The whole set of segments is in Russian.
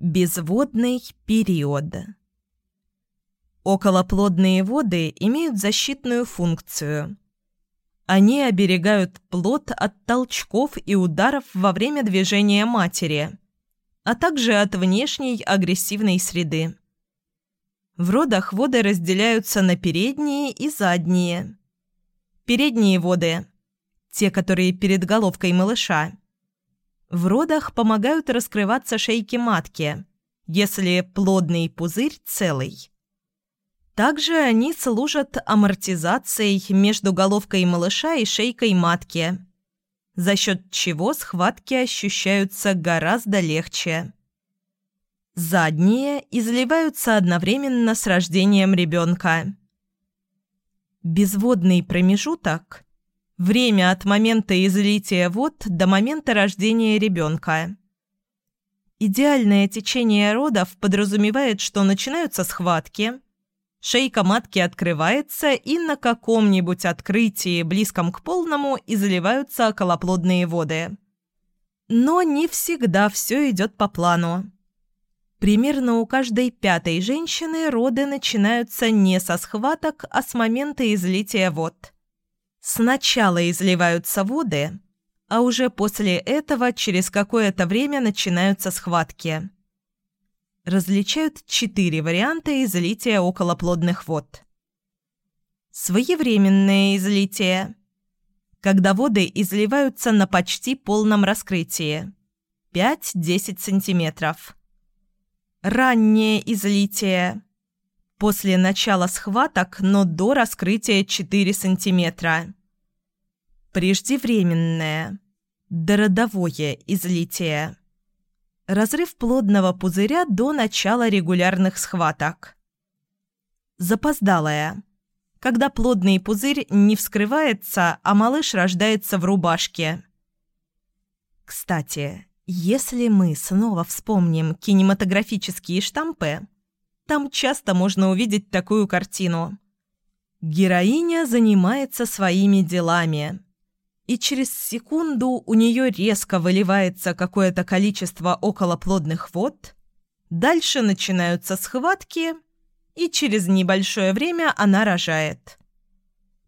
Безводный период. Околоплодные воды имеют защитную функцию. Они оберегают плод от толчков и ударов во время движения матери, а также от внешней агрессивной среды. В родах воды разделяются на передние и задние. Передние воды – те, которые перед головкой малыша – в родах помогают раскрываться шейки матки, если плодный пузырь целый. Также они служат амортизацией между головкой малыша и шейкой матки, за счет чего схватки ощущаются гораздо легче. Задние изливаются одновременно с рождением ребенка. Безводный промежуток Время от момента излития вод до момента рождения ребенка. Идеальное течение родов подразумевает, что начинаются схватки, шейка матки открывается и на каком-нибудь открытии, близком к полному, изливаются околоплодные воды. Но не всегда все идет по плану. Примерно у каждой пятой женщины роды начинаются не со схваток, а с момента излития вод – Сначала изливаются воды, а уже после этого через какое-то время начинаются схватки. Различают четыре варианта излития околоплодных вод. Своевременное излитие. Когда воды изливаются на почти полном раскрытии. 5-10 см. Раннее излитие после начала схваток, но до раскрытия 4 сантиметра. Преждевременное, дородовое излитие. Разрыв плодного пузыря до начала регулярных схваток. Запоздалое. Когда плодный пузырь не вскрывается, а малыш рождается в рубашке. Кстати, если мы снова вспомним кинематографические штампы, там часто можно увидеть такую картину. Героиня занимается своими делами. И через секунду у нее резко выливается какое-то количество околоплодных вод, дальше начинаются схватки, и через небольшое время она рожает.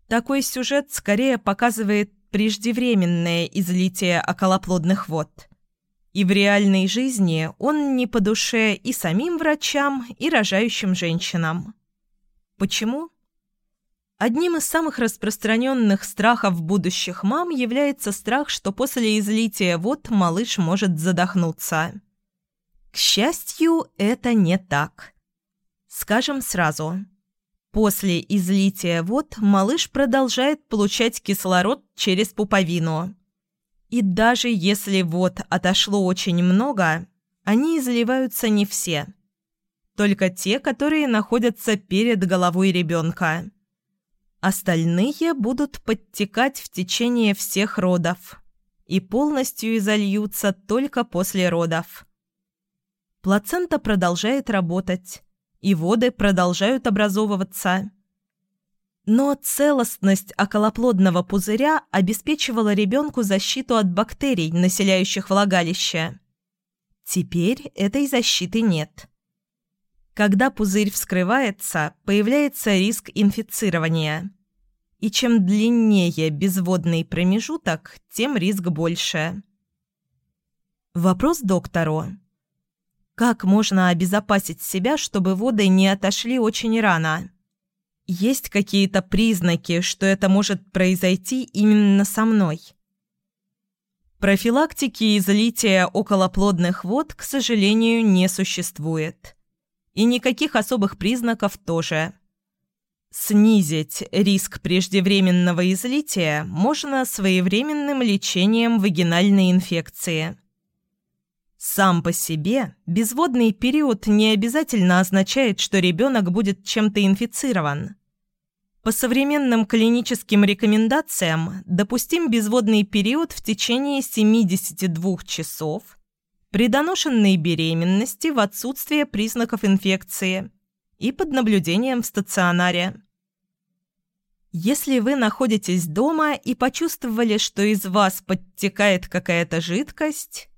Такой сюжет скорее показывает преждевременное излитие околоплодных вод – и в реальной жизни он не по душе и самим врачам, и рожающим женщинам. Почему? Одним из самых распространенных страхов будущих мам является страх, что после излития вод малыш может задохнуться. К счастью, это не так. Скажем сразу. После излития вод малыш продолжает получать кислород через пуповину – и даже если вот отошло очень много, они изливаются не все. Только те, которые находятся перед головой ребенка. Остальные будут подтекать в течение всех родов и полностью изольются только после родов. Плацента продолжает работать, и воды продолжают образовываться. Но целостность околоплодного пузыря обеспечивала ребенку защиту от бактерий, населяющих влагалище. Теперь этой защиты нет. Когда пузырь вскрывается, появляется риск инфицирования. И чем длиннее безводный промежуток, тем риск больше. Вопрос доктору. Как можно обезопасить себя, чтобы воды не отошли очень рано? Есть какие-то признаки, что это может произойти именно со мной? Профилактики излития околоплодных вод, к сожалению, не существует. И никаких особых признаков тоже. Снизить риск преждевременного излития можно своевременным лечением вагинальной инфекции. Сам по себе безводный период не обязательно означает, что ребенок будет чем-то инфицирован. По современным клиническим рекомендациям допустим безводный период в течение 72 часов при доношенной беременности в отсутствие признаков инфекции и под наблюдением в стационаре. Если вы находитесь дома и почувствовали, что из вас подтекает какая-то жидкость,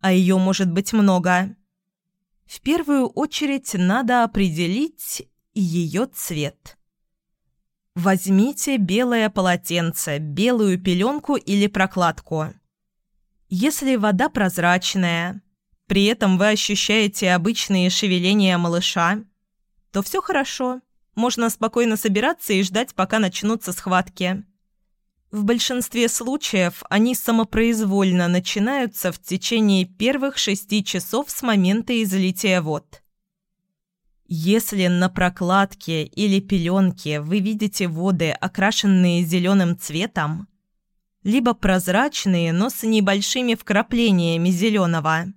а ее может быть много, в первую очередь надо определить ее цвет. Возьмите белое полотенце, белую пеленку или прокладку. Если вода прозрачная, при этом вы ощущаете обычные шевеления малыша, то все хорошо, можно спокойно собираться и ждать, пока начнутся схватки. В большинстве случаев они самопроизвольно начинаются в течение первых шести часов с момента излития вод. Если на прокладке или пеленке вы видите воды, окрашенные зеленым цветом, либо прозрачные, но с небольшими вкраплениями зеленого,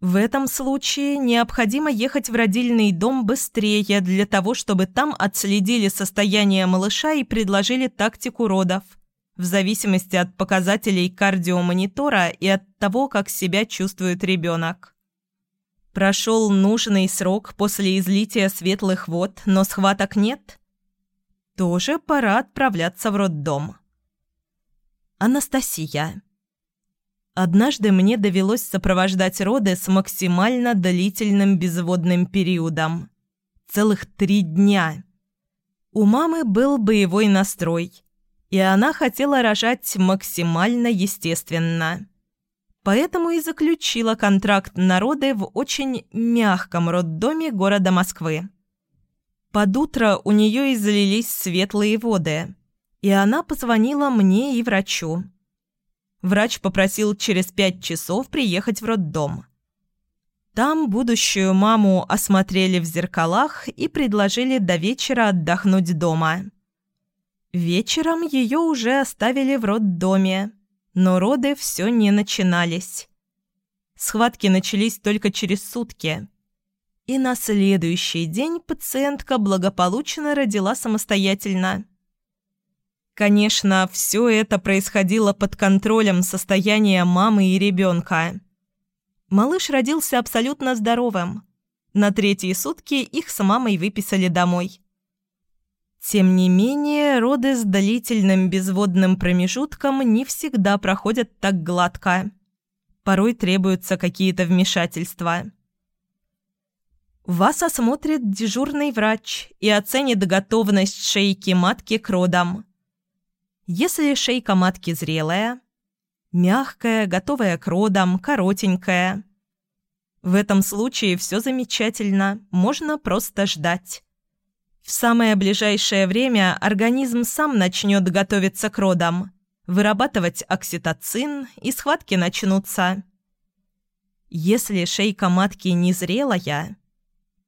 в этом случае необходимо ехать в родильный дом быстрее для того, чтобы там отследили состояние малыша и предложили тактику родов, в зависимости от показателей кардиомонитора и от того, как себя чувствует ребенок. Прошел нужный срок после излития светлых вод, но схваток нет? Тоже пора отправляться в роддом. Анастасия. Однажды мне довелось сопровождать роды с максимально длительным безводным периодом. Целых три дня. У мамы был боевой настрой, и она хотела рожать максимально естественно. Поэтому и заключила контракт на роды в очень мягком роддоме города Москвы. Под утро у нее излились светлые воды, и она позвонила мне и врачу. Врач попросил через пять часов приехать в роддом. Там будущую маму осмотрели в зеркалах и предложили до вечера отдохнуть дома. Вечером ее уже оставили в роддоме, но роды все не начинались. Схватки начались только через сутки. И на следующий день пациентка благополучно родила самостоятельно. Конечно, все это происходило под контролем состояния мамы и ребенка. Малыш родился абсолютно здоровым. На третьи сутки их с мамой выписали домой. Тем не менее, роды с длительным безводным промежутком не всегда проходят так гладко. Порой требуются какие-то вмешательства. Вас осмотрит дежурный врач и оценит готовность шейки матки к родам. Если шейка матки зрелая, мягкая, готовая к родам, коротенькая. В этом случае все замечательно, можно просто ждать. В самое ближайшее время организм сам начнет готовиться к родам, вырабатывать окситоцин, и схватки начнутся. Если шейка матки незрелая,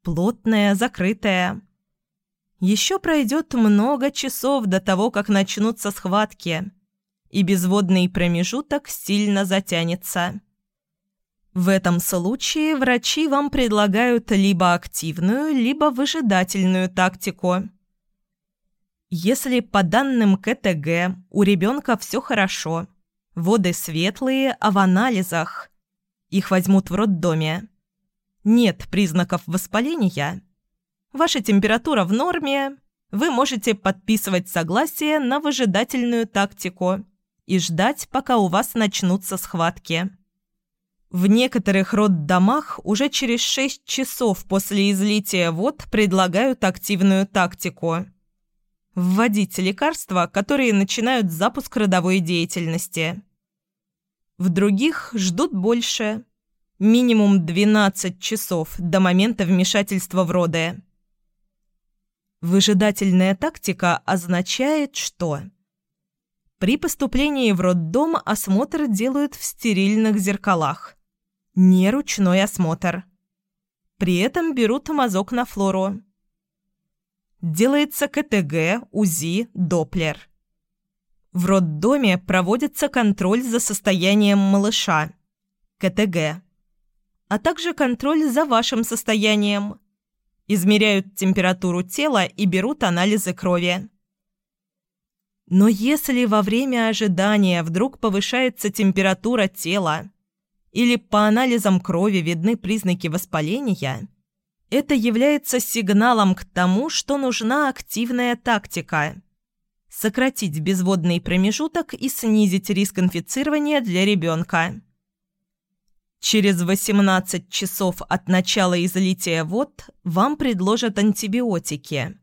плотная, закрытая, еще пройдет много часов до того, как начнутся схватки, и безводный промежуток сильно затянется. В этом случае врачи вам предлагают либо активную, либо выжидательную тактику. Если по данным КТГ у ребенка все хорошо, воды светлые, а в анализах их возьмут в роддоме, нет признаков воспаления – Ваша температура в норме. Вы можете подписывать согласие на выжидательную тактику и ждать, пока у вас начнутся схватки. В некоторых роддомах уже через 6 часов после излития вод предлагают активную тактику. Вводить лекарства, которые начинают запуск родовой деятельности. В других ждут больше. Минимум 12 часов до момента вмешательства в роды. Выжидательная тактика означает, что при поступлении в роддом осмотр делают в стерильных зеркалах. Не ручной осмотр. При этом берут мазок на флору. Делается КТГ, УЗИ, Доплер. В роддоме проводится контроль за состоянием малыша, КТГ, а также контроль за вашим состоянием – измеряют температуру тела и берут анализы крови. Но если во время ожидания вдруг повышается температура тела или по анализам крови видны признаки воспаления, это является сигналом к тому, что нужна активная тактика – сократить безводный промежуток и снизить риск инфицирования для ребенка. Через 18 часов от начала излития вод вам предложат антибиотики.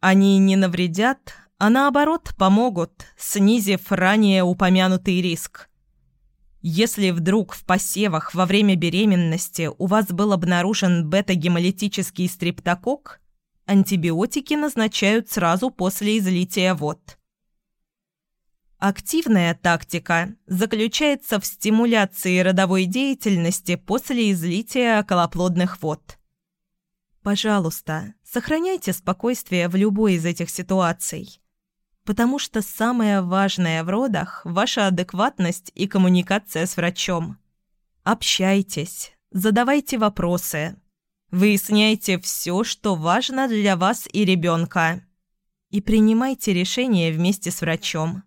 Они не навредят, а наоборот помогут, снизив ранее упомянутый риск. Если вдруг в посевах во время беременности у вас был обнаружен бета-гемолитический стрептокок, антибиотики назначают сразу после излития вод. Активная тактика заключается в стимуляции родовой деятельности после излития околоплодных вод. Пожалуйста, сохраняйте спокойствие в любой из этих ситуаций, потому что самое важное в родах – ваша адекватность и коммуникация с врачом. Общайтесь, задавайте вопросы, выясняйте все, что важно для вас и ребенка, и принимайте решения вместе с врачом.